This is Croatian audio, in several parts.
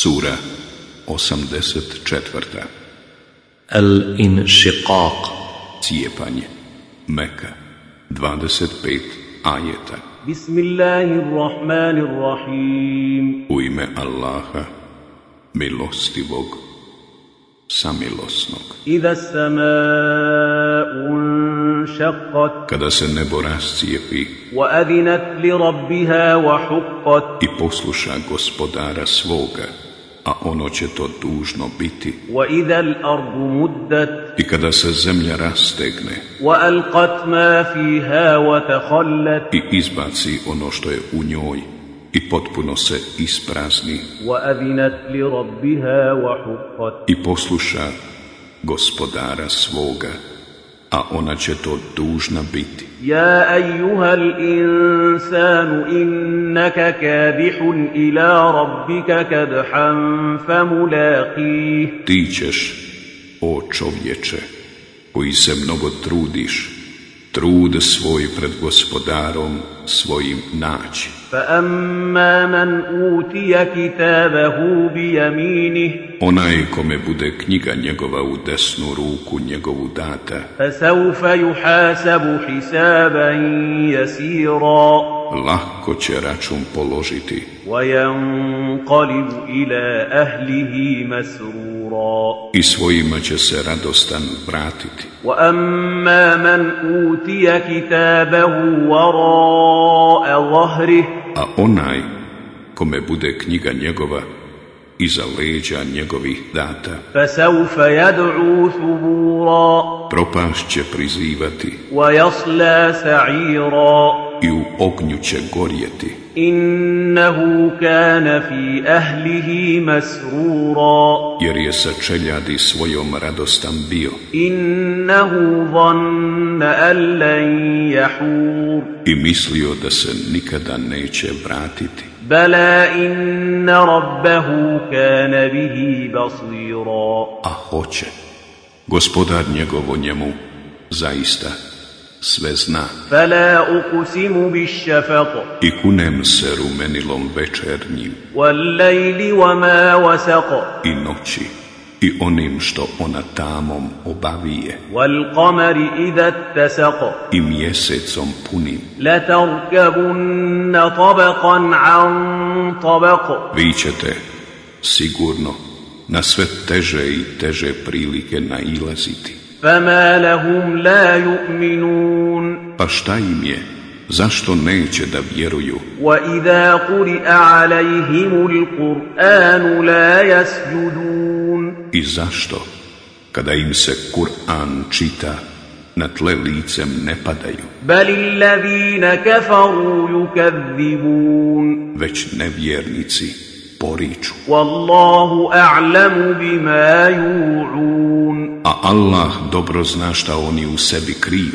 Sura 84. Al-Inshiqaq. Cijepanje. Meka 25 ajeta. Bismillahirrahmanirrahim. U ime Allaha milostivog samilosnog. Iza sama'un shaqqat. Kada se nebo rascijepi Wa adinat li rabbiha wa huqqat. i posluša gospodara svoga a ono će to dužno biti. I kada se zemlja rastegne. I izbaci ono što je u njoj. I potpuno se isprazni. I posluša gospodara svoga a ona će to dužna biti. Ja ejuhal insanu innaka kadihun ila rabbika kadhan famulaqih. Ti ćeš, o čovječe, koji se mnogo trudiš, trud svoj pred gospodarom svojim naći. Onaj kome bude knjiga njegova u desnu ruku njegovu data, lahko će račun položiti. I svojima će se radostan vratiti. A onaj kome bude knjiga njegova iza leđa njegovih data. Propašće prizivati i u ognju će gorjeti. Innehu kana fi ahlihi masrura. Jer je sa čeljadi svojom radostan bio. Innehu zanna an lan jahur. I mislio da se nikada neće vratiti. Bala inna rabbahu kana bihi basira. A hoće. Gospodar njegovo njemu zaista sve zna. Fala ukusimu bi šafak. I kunem se rumenilom večernjim. Wal lejli wa ma wasako. I noći. I onim što ona tamom obavije. Wal kamari idha tasako. I mjesecom punim. La tarkabunna tabakan an tabako. Vi ćete, sigurno, na sve teže i teže prilike nailaziti. فما لهم لا يؤمنون Pa šta im je? Zašto neće da vjeruju? وإذا قرئ عليهم القرآن لا يسجدون I zašto? Kada im se Kur'an čita, na tle licem ne padaju, بل الذين كفروا يكذبون već nevjernici poriču. والله أعلم بما يوعون a Allah dobro zna šta oni u sebi kriju.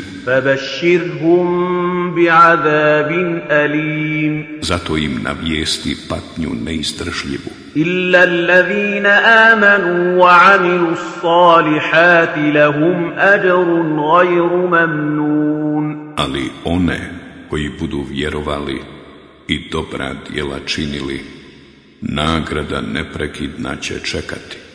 Zato im navijesti patnju neizdržljivu. Illa amanu wa amilu salihati lahum ajrun gajru mamnun. Ali one koji budu vjerovali i dobra djela činili, nagrada neprekidna će čekati.